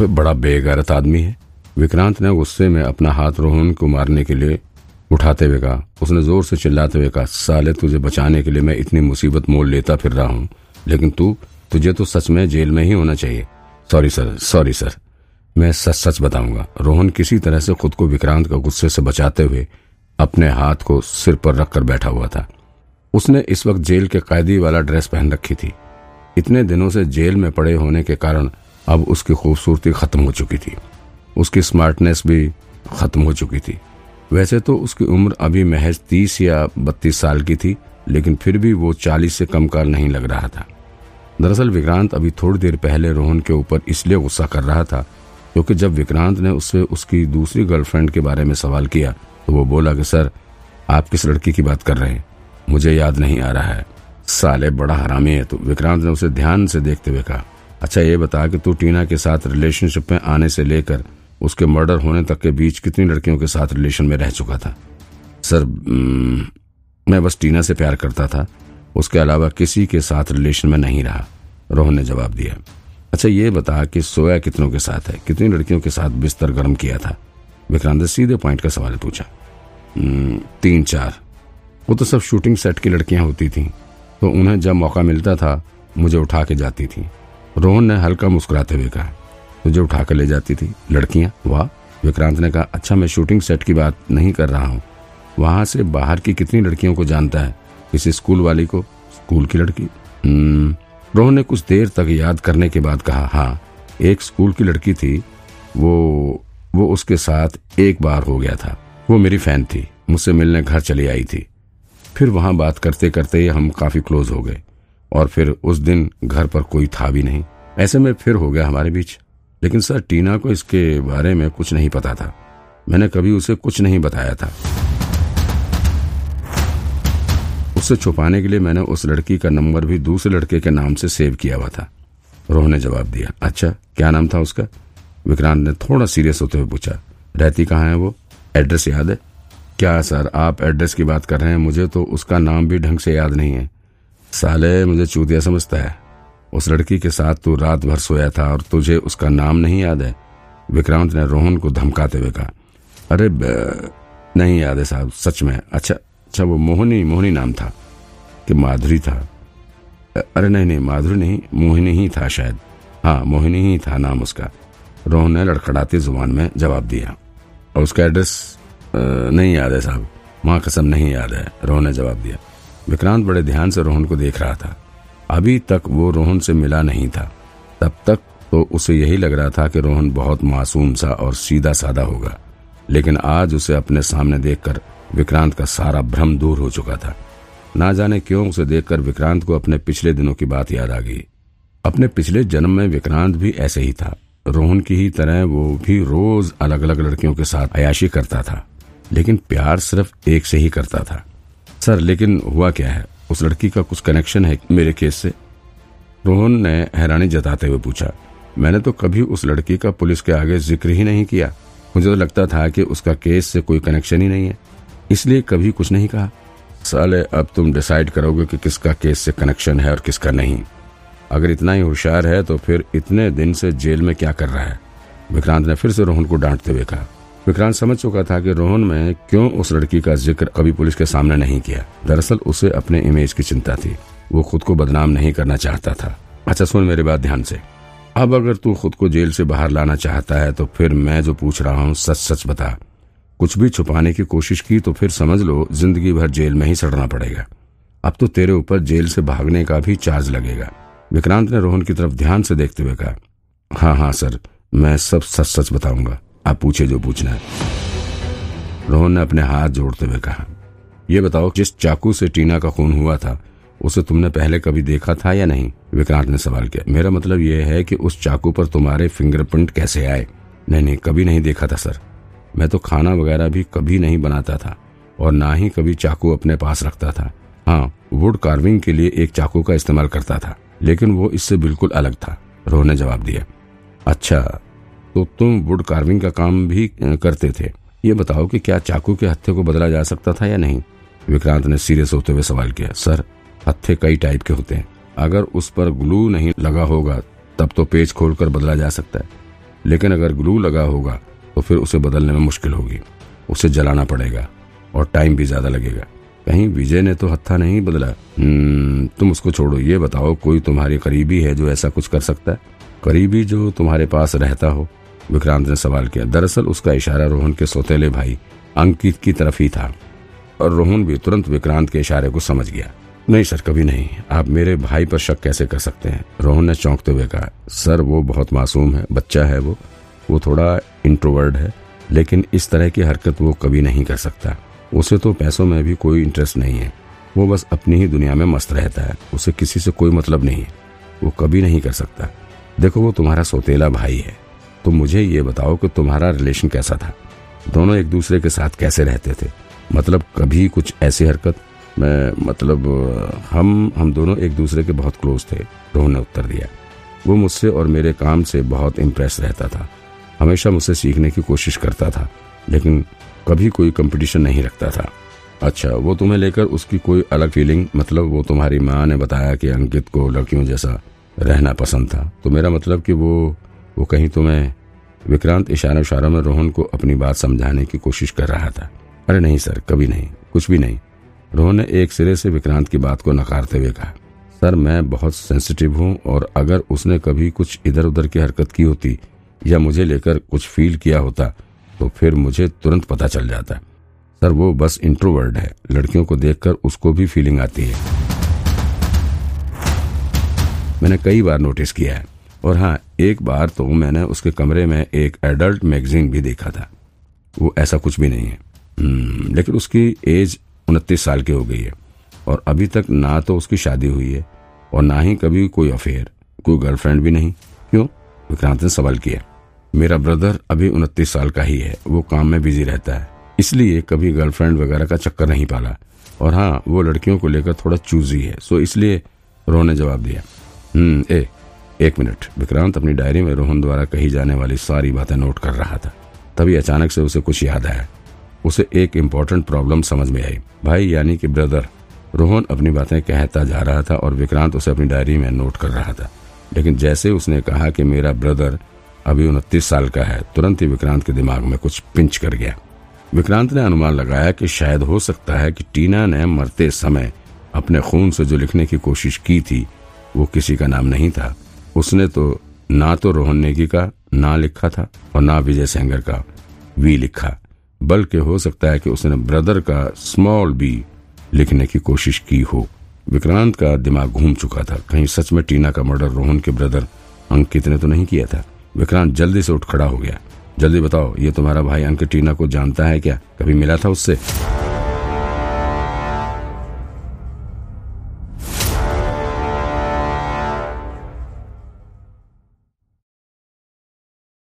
बड़ा बेगैरत आदमी है। विक्रांत ने गुस्से में अपना हाथ रोहन को मारने के लिए उठाते हुए कहा। उसने ज़ोर से चिल्लाते हुए कहा, साले, तुझे बचाने के लिए मैं इतनी मुसीबत मोल लेता फिर रहा हूँ। लेकिन तू, तुझे तो सच में जेल में ही होना चाहिए। Sorry sir sorry sir. मैं सच सच बताऊँगा। रोहन किसी तरह से खुद को विक्रांत का गुस्से से बचाते हुए अपने हाथ को सिर पर रखकर बैठा हुआ था। उसने इस वक्त जेल के कैदी वाला ड्रेस पहन रखी थी। इतने दिनों से जेल में पड़े होने के कारण अब उसकी खूबसूरती खत्म हो चुकी थी। उसकी स्मार्टनेस भी खत्म हो चुकी थी। वैसे तो उसकी उम्र अभी महज तीस या बत्तीस साल की थी, लेकिन फिर भी वो चालीस से कम का नहीं लग रहा था। दरअसल विक्रांत अभी थोड़ी देर पहले रोहन के ऊपर इसलिए गुस्सा कर रहा था, क्योंकि जब विक्रांत ने उससे उसकी दूसरी गर्लफ्रेंड के बारे में सवाल किया तो वो बोला कि, सर, आप किस लड़की की बात कर रहे हैं? मुझे याद नहीं आ रहा है। साले बड़ा हरामी है तो। विक्रांत ने उसे ध्यान से देखते हुए कहा अच्छा ये बता कि तू टीना के साथ रिलेशनशिप में आने से लेकर उसके मर्डर होने तक के बीच कितनी लड़कियों के साथ रिलेशन में रह चुका था? सर मैं बस टीना से प्यार करता था। उसके अलावा किसी के साथ रिलेशन में नहीं रहा। रोहन ने जवाब दिया। अच्छा ये बता कि सोया कितनों के साथ है? कितनी लड़कियों के साथ बिस्तर गर्म किया था? विक्रांत ने सीधे पॉइंट का सवाल पूछा। तीन, चार। वो तो सब शूटिंग सेट की लड़कियाँ होती थीं। तो उन्हें जब मौका मिलता था, मुझे उठा के जाती थी। रोहन ने हल्का मुस्कुराते हुए कहा, मुझे उठा कर ले जाती थी। लड़कियाँ, वाह। विक्रांत ने कहा अच्छा मैं शूटिंग सेट की बात नहीं कर रहा हूँ। वहाँ से बाहर की कितनी लड़कियों को जानता है? किसी स्कूल वाली को? स्कूल की लड़की? रोहन ने कुछ देर तक याद करने के बाद कहा हाँ एक स्कूल की लड़की थी। वो वो उसके साथ एक बार हो गया था। वो मेरी फ़ैन थी। मुझसे मिलने घर चली आई थी। फिर वहाँ बात करते करते हम काफ़ी क्लोज हो गए। और फिर उस दिन घर पर कोई था भी नहीं। ऐसे में फिर हो गया हमारे बीच। लेकिन सर, टीना को इसके बारे में कुछ नहीं पता था। मैंने कभी उसे कुछ नहीं बताया था। उसे छुपाने के लिए मैंने उस लड़की का नंबर भी दूसरे लड़के के नाम से सेव किया हुआ था। रोह ने जवाब दिया अच्छा क्या नाम था उसका? विक्रांत ने थोड़ा सीरियस होते हुए पूछा, रहती कहाँ है वो? एड्रेस याद है? क्या सर, आप एड्रेस की बात कर रहे हैं, मुझे तो उसका नाम भी ढंग से याद नहीं है। साले, मुझे चूतिया समझता है। उस लड़की के साथ तू रात भर सोया था और तुझे उसका नाम नहीं याद है? विक्रांत ने रोहन को धमकाते हुए कहा, अरे नहीं याद है साहब, सच में। अच्छा अच्छा वो मोहनी मोहनी नाम था, कि माधुरी था। अरे, नहीं नहीं, माधुरी नहीं, मोहिनी ही था शायद। हाँ मोहिनी ही था नाम उसका। रोहन ने लड़खड़ाती ज़ुबान में जवाब दिया, और उसका एड्रेस नहीं याद है साहब। माँ कसम नहीं याद है, रोहन ने जवाब दिया। विक्रांत बड़े ध्यान से रोहन को देख रहा था। अभी तक वो रोहन से मिला नहीं था। तब तक तो उसे यही लग रहा था कि रोहन बहुत मासूम सा और सीधा साधा होगा। लेकिन आज उसे अपने सामने देखकर विक्रांत का सारा भ्रम दूर हो चुका था। ना जाने क्यों उसे देखकर विक्रांत को अपने पिछले दिनों की बात याद आ गई। अपने पिछले जन्म में विक्रांत भी ऐसे ही था। रोहन की ही तरह वो भी रोज अलग अलग लड़कियों के साथ अयाशी करता था। लेकिन प्यार सिर्फ़ एक से ही करता था। सर, लेकिन हुआ क्या है? उस लड़की का कुछ कनेक्शन है मेरे केस से। रोहन ने हैरानी जताते हुए पूछा, मैंने तो कभी उस लड़की का पुलिस के आगे ज़िक्र ही नहीं किया। मुझे तो लगता था कि उसका केस से कोई कनेक्शन ही नहीं है। इसलिए कभी कुछ नहीं कहा। साले, अब तुम डिसाइड करोगे कि किसका केस से कनेक्शन है और किसका नहीं। अगर इतना ही होशियार है तो फिर इतने दिन से जेल में क्या कर रहा है? विक्रांत ने फिर से रोहन को डांटते हुए कहा विक्रांत समझ चुका था कि रोहन में क्यों उस लड़की का ज़िक्र कभी पुलिस के सामने नहीं किया। दरअसल उसे अपने इमेज की चिंता थी। वो खुद को बदनाम नहीं करना चाहता था। अच्छा सुन मेरी बात ध्यान से। अब अगर तू खुद को जेल से बाहर लाना चाहता है तो फिर मैं जो पूछ रहा हूँ, सच सच बता। कुछ भी छुपाने की कोशिश की तो फिर समझ लो, ज़िंदगी भर जेल में ही सड़ना पड़ेगा। अब तो तेरे ऊपर जेल से भागने का भी चार्ज लगेगा। विक्रांत ने रोहन की तरफ़ ध्यान से देखते हुए कहा हाँ हाँ सर, मैं सब सच सच बताऊँगा। आप पूछे जो पूछना है। रोहन ने अपने हाथ जोड़ते हुए कहा यह बताओ, जिस चाकू से टीना का खून हुआ था, उसे तुमने पहले कभी देखा था या नहीं? विक्रांत ने सवाल किया, मेरा मतलब यह है कि उस चाकू पर तुम्हारे फिंगरप्रिंट कैसे आए? नहीं नहीं, कभी नहीं देखा था, सर। मैं तो खाना वगैरह भी कभी नहीं बनाता था और ना ही कभी चाकू अपने पास रखता था। हाँ वुड कार्विंग के लिए एक चाकू का इस्तेमाल करता था, लेकिन वो इससे बिल्कुल अलग था रोह ने जवाब दिया। अच्छा तो तुम वुड कार्विंग का काम भी करते थे। ये बताओ कि क्या चाकू के हत्थे को बदला जा सकता था या नहीं? विक्रांत ने सीरियस होते हुए सवाल किया सर हत्थे कई टाइप के होते हैं। अगर उस पर ग्लू नहीं लगा होगा तब तो पेज खोलकर बदला जा सकता है। लेकिन अगर ग्लू लगा होगा तो फिर उसे बदलने में मुश्किल होगी। उसे जलाना पड़ेगा और टाइम भी ज़्यादा लगेगा। कहीं विजय ने तो हत्था नहीं बदला? हम्म, तुम उसको छोड़ो। ये बताओ कोई तुम्हारी करीबी है जो ऐसा कुछ कर सकता है? करीबी जो तुम्हारे पास रहता हो। विक्रांत ने सवाल किया, दरअसल उसका इशारा रोहन के सौतेले भाई अंकित की तरफ़ ही था और रोहन भी तुरंत विक्रांत के इशारे को समझ गया। नहीं सर, कभी नहीं। आप मेरे भाई पर शक कैसे कर सकते हैं? रोहन ने चौंकते हुए कहा, सर, वो बहुत मासूम है, बच्चा है वो। वो थोड़ा इंट्रोवर्ड है, लेकिन इस तरह की हरकत वो कभी नहीं कर सकता। उसे तो पैसों में भी कोई इंटरेस्ट नहीं है। वो बस अपनी ही दुनिया में मस्त रहता है। उसे किसी से कोई मतलब नहीं है। वो कभी नहीं कर सकता। देखो, वो तुम्हारा सौतेला भाई है। तो मुझे ये बताओ कि तुम्हारा रिलेशन कैसा था? दोनों एक दूसरे के साथ कैसे रहते थे? मतलब कभी कुछ ऐसी हरकत? मैं मतलब हम हम दोनों एक दूसरे के बहुत क्लोज थे, रोहन ने उत्तर दिया। वो मुझसे और मेरे काम से बहुत इम्प्रेस रहता था। हमेशा मुझसे सीखने की कोशिश करता था, लेकिन कभी कोई कंपटीशन नहीं रखता था। अच्छा वो तुम्हें लेकर उसकी कोई अलग फीलिंग मतलब वो तुम्हारी माँ ने बताया कि अंकित को लड़कियों जैसा रहना पसंद था। तो मेरा मतलब कि वो वो कहीं तो मैं विक्रांत इशारों इशारों में रोहन को अपनी बात समझाने की कोशिश कर रहा था। अरे नहीं सर, कभी नहीं, कुछ भी नहीं। रोहन ने एक सिरे से विक्रांत की बात को नकारते हुए कहा, सर, मैं बहुत सेंसिटिव हूँ और अगर उसने कभी कुछ इधर उधर की हरकत की होती या मुझे लेकर कुछ फील किया होता तो फिर मुझे तुरंत पता चल जाता। सर, वो बस इंट्रोवर्ड है, लड़कियों को देखकर उसको भी फीलिंग आती है। मैंने कई बार नोटिस किया है। और हाँ एक बार तो मैंने उसके कमरे में एक एडल्ट मैगजीन भी देखा था। वो ऐसा कुछ भी नहीं है। हम्म, लेकिन उसकी एज उनतीस साल की हो गई है। और अभी तक ना तो उसकी शादी हुई है और ना ही कभी कोई अफेयर कोई गर्लफ्रेंड भी नहीं। क्यों? विक्रांत ने सवाल किया। मेरा ब्रदर अभी उनतीस साल का ही है। वो काम में बिज़ी रहता है। इसलिए कभी गर्लफ्रेंड वगैरह का चक्कर नहीं पाला। और हाँ वो लड़कियों को लेकर थोड़ा चूजी है। सो इसलिए रोहन ने जवाब दिया। हम्म ए एक मिनट, विक्रांत अपनी डायरी में रोहन द्वारा कही जाने वाली सारी बातें नोट कर रहा था। तभी अचानक से उसे कुछ याद आया। उसे एक इम्पोर्टेंट प्रॉब्लम समझ में आई। भाई, यानी कि ब्रदर रोहन अपनी बातें कहता जा रहा था और विक्रांत उसे अपनी डायरी में नोट कर रहा था। लेकिन जैसे उसने कहा कि मेरा ब्रदर अभी उनतीस साल का है, तुरंत ही विक्रांत के दिमाग में कुछ पिंच कर गया। विक्रांत ने अनुमान लगाया कि शायद हो सकता है कि टीना ने मरते समय अपने खून से जो लिखने की कोशिश की थी, वो किसी का नाम नहीं था। उसने तो ना तो रोहन नेगी का ना लिखा था और ना विजय सेंगर का वी लिखा। बल्कि हो सकता है कि उसने ब्रदर का स्मॉल बी लिखने की कोशिश की हो। विक्रांत का दिमाग घूम चुका था। कहीं सच में टीना का मर्डर रोहन के ब्रदर अंकित ने तो नहीं किया था? विक्रांत जल्दी से उठ खड़ा हो गया। जल्दी बताओ, ये तुम्हारा भाई अंकित टीना को जानता है क्या? कभी मिला था उससे?